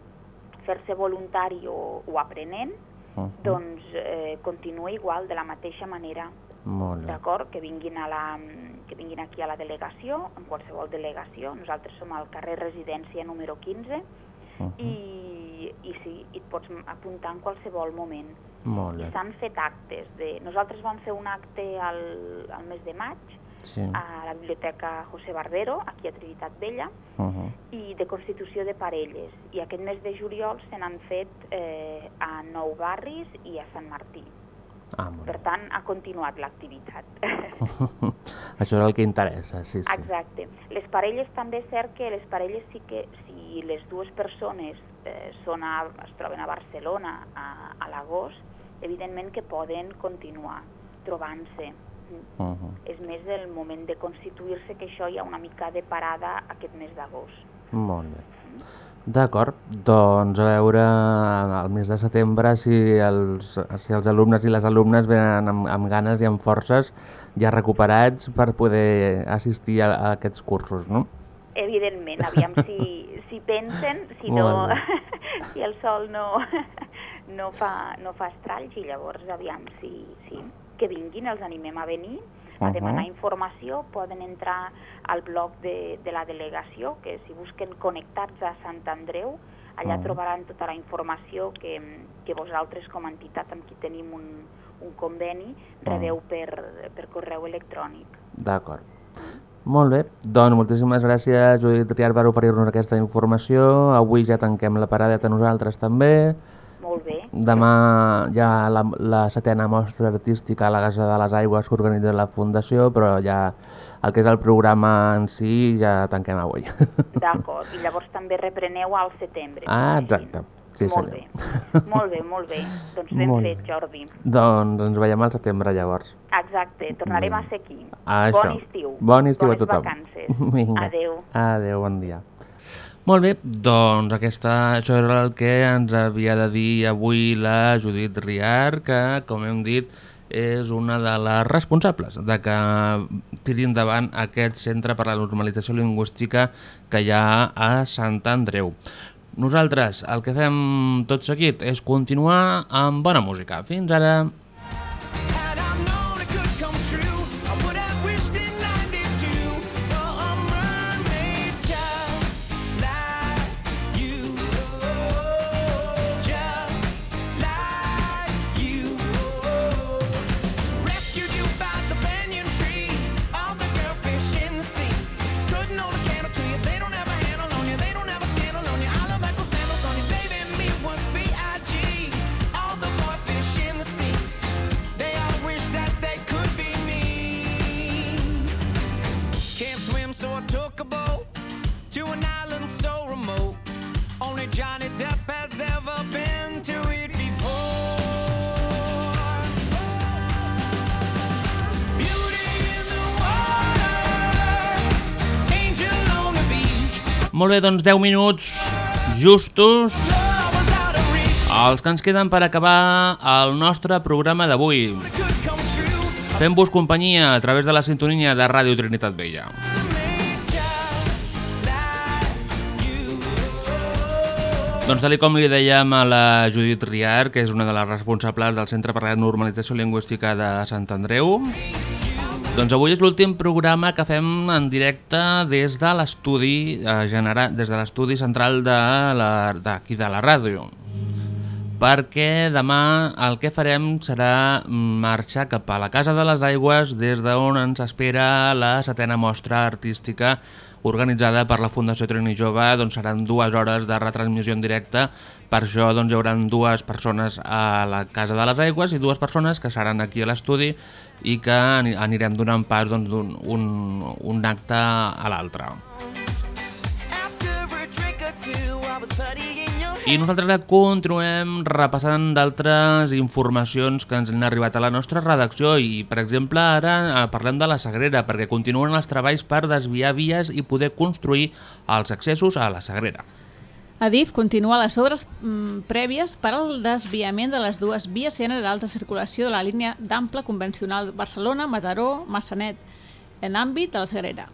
fer-se voluntari o, o aprenent, Mhm. doncs eh, continua igual, de la mateixa manera. Molt bé. D'acord? Que vinguin a la, que vinguin aquí a la delegació, en qualsevol delegació. Nosaltres som al carrer Residència número 15 Mhm. i, i sí, i et pots apuntar en qualsevol moment. Molt I bé. s'han fet actes. De... Nosaltres vam fer un acte al, al mes de maig Sí. a la Biblioteca José Barbero, aquí a Trinitat Vella, Uh -huh. i de constitució de parelles. I aquest mes de juliol se n'han fet eh, a Nou Barris i a Sant Martí. Ah, molt Per tant, ha continuat l'activitat. [LAUGHS] Això és el que interessa, sí, sí. Exacte. Les parelles també és cert que les parelles sí que, si les dues persones eh, són a, es troben a Barcelona a, a l'agost, evidentment que poden continuar trobant-se. Uh -huh. És més del moment de constituir-se que això hi ha una mica de parada aquest mes d'agost. Molt bé. D'acord, doncs a veure al mes de setembre si els, si els alumnes i les alumnes venen amb, amb ganes i amb forces ja recuperats per poder assistir a, a aquests cursos, no? Evidentment, aviam [LAUGHS] si, si pensen, si, no, [LAUGHS] si el sol no, [LAUGHS] no, fa, no fa estralls i llavors aviam si, si que vinguin, els animem a venir a demanar informació, poden entrar al blog de, de la delegació, que si busquen connectats a Sant Andreu, allà Mhm. trobaran tota la informació que, que vosaltres com a entitat amb qui tenim un, un conveni rebeu per, per correu electrònic. D'acord. Molt bé, doncs moltíssimes gràcies Judit Riar per oferir-nos aquesta informació. Avui ja tanquem la paradeta nosaltres també. Molt bé. Demà hi ha la, la setena mostra artística a la Casa de les Aigües que organitza la Fundació, però ja el que és el programa en si ja tanquem avui. [LAUGHS] D'acord, i llavors també repreneu al setembre. ah, exacte. Sí, molt senyor. bé, molt bé, molt bé. Doncs ben Molt fet. Jordi. Doncs ens veiem al setembre llavors. Exacte, tornarem a ser aquí. Ah, bon això. estiu. Bon estiu Bones a tothom. vacances. [LAUGHS] Vinga. Adeu. Adéu, bon dia. Molt bé, doncs aquesta, això era el que ens havia de dir avui la Judit Riar, que, com hem dit, és una de les responsables de que tiri endavant aquest centre per a la normalització lingüística que hi ha a Sant Andreu. Nosaltres el que fem tot seguit és continuar amb bona música. Fins ara... bé, doncs 10 minuts justos els que ens queden per acabar el nostre programa d'avui. Fem-vos companyia a través de la sintonia de Ràdio Trinitat Vella. Doncs tal com li dèiem a la Judit Riar, que és una de les responsables del Centre per la Normalització Lingüística de Sant Andreu, doncs avui és l'últim programa que fem en directe des de l'estudi eh, des de l'estudi central de la- d'aquí de, de la ràdio. Perquè demà el que farem serà marxar cap a la Casa de les Aigües des d'on ens espera la setena mostra artística organitzada per la Fundació Trini Jove, doncs seran dues hores de retransmissió en directe. Per això doncs, hi haurà dues persones a la Casa de les Aigües i dues persones que seran aquí a l'estudi i que ani- anirem donant pas doncs, d'un un, un acte a l'altre. I nosaltres continuem repassant d'altres informacions que ens han arribat a la nostra redacció i, per exemple, ara eh, parlem de la Sagrera perquè continuen els treballs per desviar vies i poder construir els accessos a la Sagrera. Adif continua les obres mm, prèvies per al desviament de les dues vies generals de circulació de la línia d'ample convencional Barcelona-Mataró, Massanet, en àmbit de la Sagrera.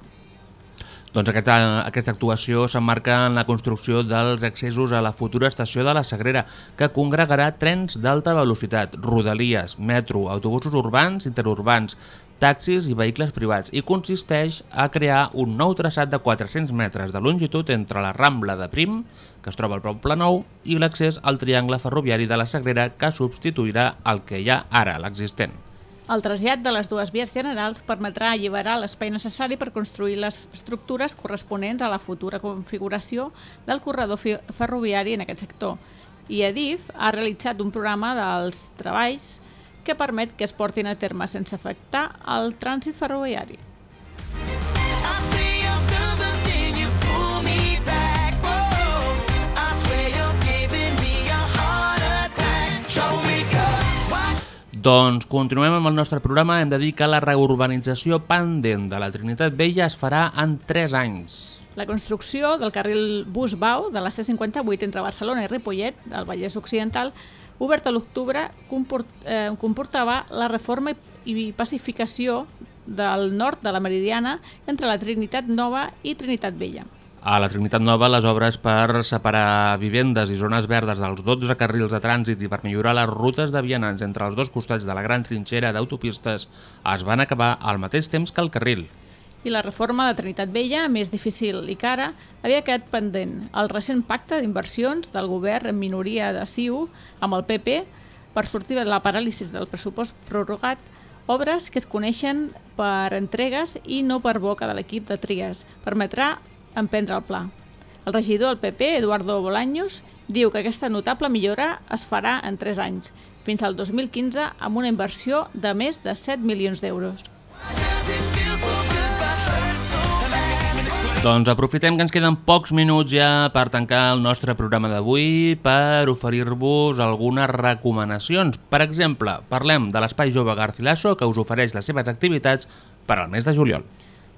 Doncs aquesta, aquesta actuació s'emmarca en la construcció dels accessos a la futura estació de la Sagrera, que congregarà trens d'alta velocitat, rodalies, metro, autobusos urbans, interurbans, taxis i vehicles privats i consisteix a crear un nou traçat de 400 metres de longitud entre la Rambla de Prim, que es troba al Poble Nou, i l'accés al triangle ferroviari de la Sagrera que substituirà el que hi ha ara, l'existent. El trasllat de les dues vies generals permetrà alliberar l'espai necessari per construir les estructures corresponents a la futura configuració del corredor ferroviari en aquest sector. I Adif ha realitzat un programa dels treballs que permet que es portin a terme sense afectar el trànsit ferroviari. Doncs continuem amb el nostre programa. Hem de dir que la reurbanització pendent de la Trinitat Vella es farà en 3 anys. La construcció del carril bus-bau de la C58 entre Barcelona i Ripollet, del Vallès Occidental, obert a l'octubre, eh, comportava la reforma i pacificació del nord de la Meridiana entre la Trinitat Nova i Trinitat Vella. A la Trinitat Nova, les obres per separar vivendes i zones verdes dels 12 carrils de trànsit i per millorar les rutes de vianants entre els dos costats de la gran trinxera d'autopistes es van acabar al mateix temps que el carril. I la reforma de Trinitat Vella, més difícil i cara, havia quedat pendent. El recent pacte d'inversions del govern en minoria de CiU amb el PP per sortir de la paràlisi del pressupost prorrogat obres que es coneixen per entregues i no per boca de l'equip de Trias, permetrà emprendre el pla. El regidor del PP, Eduardo Bolaños, diu que aquesta notable millora es farà en 3 anys, fins al 2015 amb una inversió de més de 7 milions d'euros. Doncs aprofitem que ens queden pocs minuts ja per tancar el nostre programa d'avui per oferir-vos algunes recomanacions. Per exemple, parlem de l'Espai Jove Garcilaso que us ofereix les seves activitats per al mes de juliol.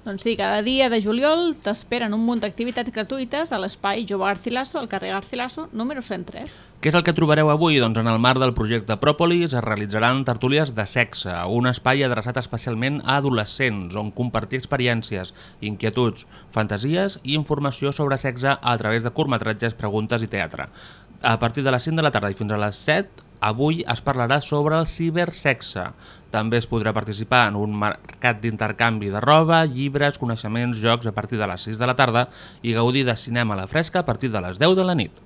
Doncs sí, cada dia de juliol t'esperen un munt d'activitats gratuïtes a l'espai Jove Garcilaso, al carrer Garcilaso, número 103. Què és el que trobareu avui? Doncs en el marc del projecte Pròpolis es realitzaran tertúlies de sexe, un espai adreçat especialment a adolescents, on compartir experiències, inquietuds, fantasies i informació sobre sexe a través de curtmetratges, preguntes i teatre. A partir de les 5 de la tarda i fins a les 7, avui es parlarà sobre el cibersexe. També es podrà participar en un mercat d'intercanvi de roba, llibres, coneixements, jocs a partir de les 6 de la tarda i gaudir de cinema a la fresca a partir de les 10 de la nit.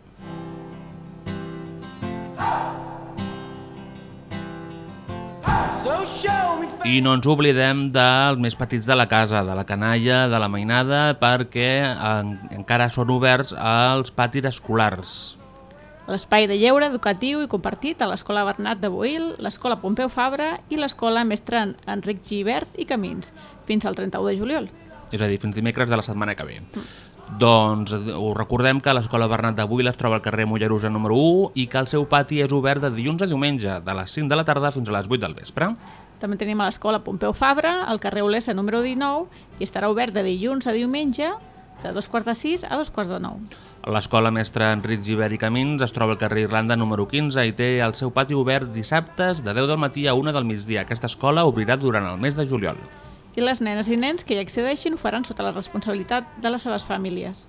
I no ens oblidem dels més petits de la casa, de la canalla, de la mainada, perquè en, encara són oberts als patis escolars. L'espai de lleure educatiu i compartit a l'Escola Bernat de Boil, l'Escola Pompeu Fabra i l'Escola Mestre Enric Givert i Camins, fins al 31 de juliol. És a dir, fins dimecres de la setmana que ve. Mm. Doncs us recordem que l'Escola Bernat de Boil es troba al carrer Mollerusa número 1 i que el seu pati és obert de dilluns a diumenge, de les 5 de la tarda fins a les 8 del vespre. També tenim a l'Escola Pompeu Fabra, al carrer Olesa número 19, i estarà obert de dilluns a diumenge, de dos quarts de sis a dos quarts de nou. L'Escola Mestre Enric Givert i Camins es troba al carrer Irlanda número 15 i té el seu pati obert dissabtes de 10 del matí a 1 del migdia. Aquesta escola obrirà durant el mes de juliol. I les nenes i nens que hi accedeixin ho faran sota la responsabilitat de les seves famílies.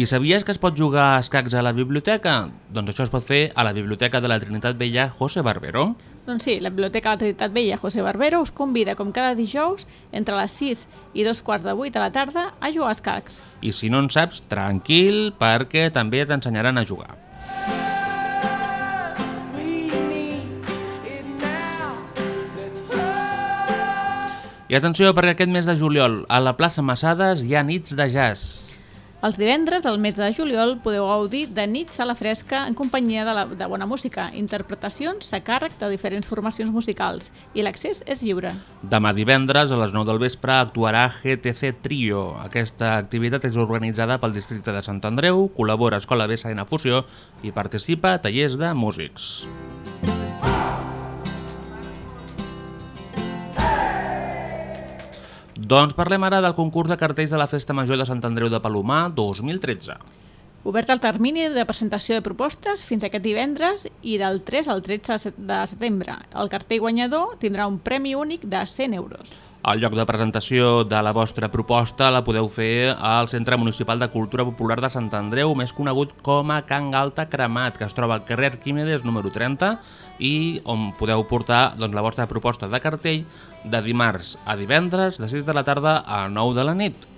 I sabies que es pot jugar a escacs a la biblioteca? Doncs això es pot fer a la Biblioteca de la Trinitat Vella José Barbero. Doncs sí, la Biblioteca de la Trinitat Vella José Barbero us convida, com cada dijous, entre les 6 i dos quarts de 8 de la tarda, a jugar a escacs. I si no en saps, tranquil, perquè també t'ensenyaran a jugar. I atenció, perquè aquest mes de juliol a la plaça Massades hi ha nits de jazz. Els divendres del mes de juliol podeu gaudir de nits a la fresca en companyia de, la, de bona música, interpretacions a càrrec de diferents formacions musicals i l'accés és lliure. Demà divendres a les 9 del vespre actuarà GTC Trio. Aquesta activitat és organitzada pel districte de Sant Andreu, col·labora Escola BSN Fusió i participa a tallers de músics. Doncs parlem ara del concurs de cartells de la Festa Major de Sant Andreu de Palomar 2013. Obert el termini de presentació de propostes fins aquest divendres i del 3 al 13 de setembre. El cartell guanyador tindrà un premi únic de 100 euros. El lloc de presentació de la vostra proposta la podeu fer al Centre Municipal de Cultura Popular de Sant Andreu, més conegut com a Can Galta Cremat, que es troba al carrer Arquímedes número 30 i on podeu portar doncs, la vostra proposta de cartell de dimarts a divendres de 6 de la tarda a 9 de la nit.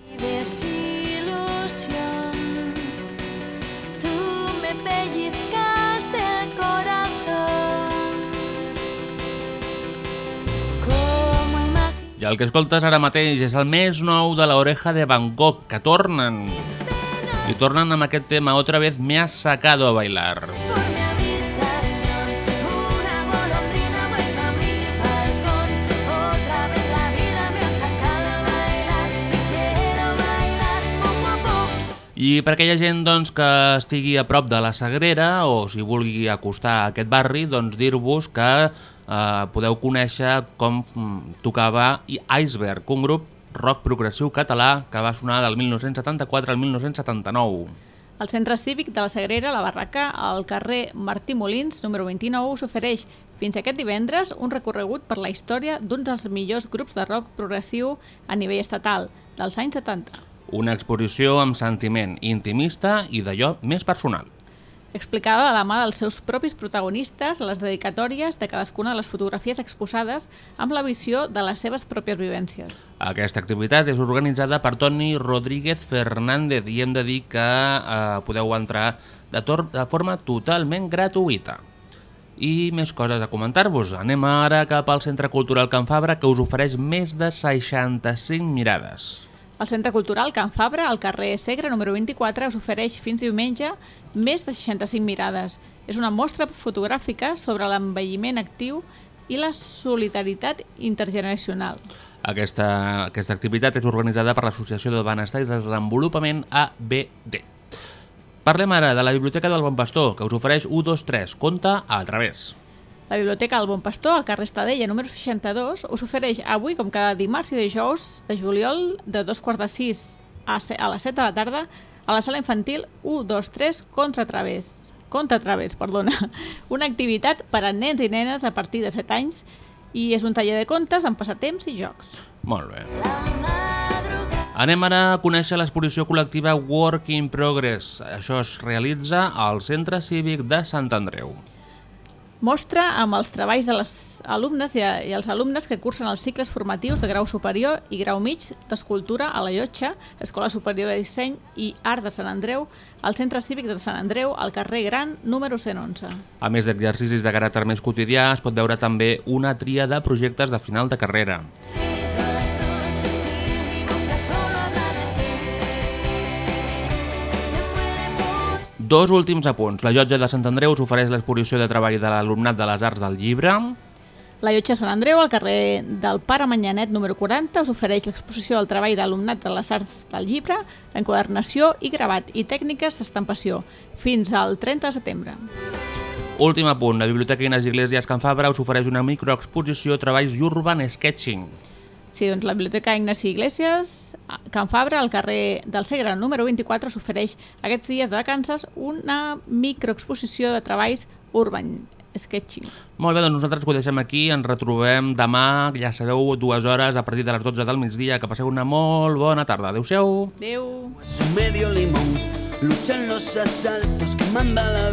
I el que escoltes ara mateix és el més nou de l'oreja de Van Gogh, que tornen. I tornen amb aquest tema, otra vez me has sacado a bailar. por I per aquella gent doncs, que estigui a prop de la Sagrera o si vulgui acostar a aquest barri, doncs dir-vos que eh, podeu conèixer com mm, tocava Iceberg, un grup rock progressiu català que va sonar del 1974 al 1979. El Centre Cívic de la Sagrera, la Barraca, al carrer Martí Molins, número 29, s'ofereix fins aquest divendres un recorregut per la història d'un dels millors grups de rock progressiu a nivell estatal, dels anys 70. Una exposició amb sentiment intimista i d'allò més personal. explicada de la mà dels seus propis protagonistes a les dedicatòries de cadascuna de les fotografies exposades amb la visió de les seves pròpies vivències. Aquesta activitat és organitzada per Toni Rodríguez Fernández i hem de dir que eh, podeu entrar de, de forma totalment gratuïta. I més coses a comentar-vos. Anem ara cap al Centre Cultural Can Fabra que us ofereix més de 65 mirades. El Centre Cultural Can Fabra, al carrer Segre, número 24, us ofereix fins diumenge més de 65 mirades. És una mostra fotogràfica sobre l'envelliment actiu i la solidaritat intergeneracional. Aquesta, aquesta activitat és organitzada per l'Associació de Benestar i Desenvolupament ABD. Parlem ara de la Biblioteca del Bon Pastor, que us ofereix 1, 2, 3, compte a través. La Biblioteca del Bon Pastor, al carrer Estadella, número 62, us ofereix avui, com cada dimarts i dijous de juliol, de dos quarts de sis a a les 7 de la tarda, a la sala infantil 1, 2, 3, contra través. Contra través, perdona. [LAUGHS] Una activitat per a nens i nenes a partir de 7 anys i és un taller de contes amb passatemps i jocs. Molt bé. Anem ara a conèixer l'exposició col·lectiva Work in Progress. Això es realitza al Centre Cívic de Sant Andreu. Mostra amb els treballs de les alumnes i, i els alumnes que cursen els cicles formatius de grau superior i grau mig d'escultura a la Llotja, Escola Superior de Disseny i Art de Sant Andreu, al Centre Cívic de Sant Andreu, al carrer Gran, número 111. A més d'exercicis de caràcter més quotidià, es pot veure també una tria de projectes de final de carrera. Dos últims apunts. La Llotja de Sant Andreu us ofereix l'exposició de treball de l'alumnat de les Arts del Llibre. La Llotja Sant Andreu, al carrer del Pare Manyanet, número 40, us ofereix l'exposició del treball d'alumnat de les Arts del Llibre, enquadernació i gravat i tècniques d'estampació, fins al 30 de setembre. Últim apunt. La Biblioteca Inés Iglesias Can Fabra us ofereix una microexposició Treballs Urban Sketching. Sí, doncs la Biblioteca Ignasi Iglesias, Can Fabra, al carrer del Segre, número 24, s'ofereix aquests dies de vacances una microexposició de treballs urban sketching. Molt bé, doncs nosaltres ho deixem aquí, ens retrobem demà, ja sabeu, dues hores a partir de les 12 del migdia, que passeu una molt bona tarda. Adéu-siau. Adéu. Medio limón, luchan los asaltos que manda la vida.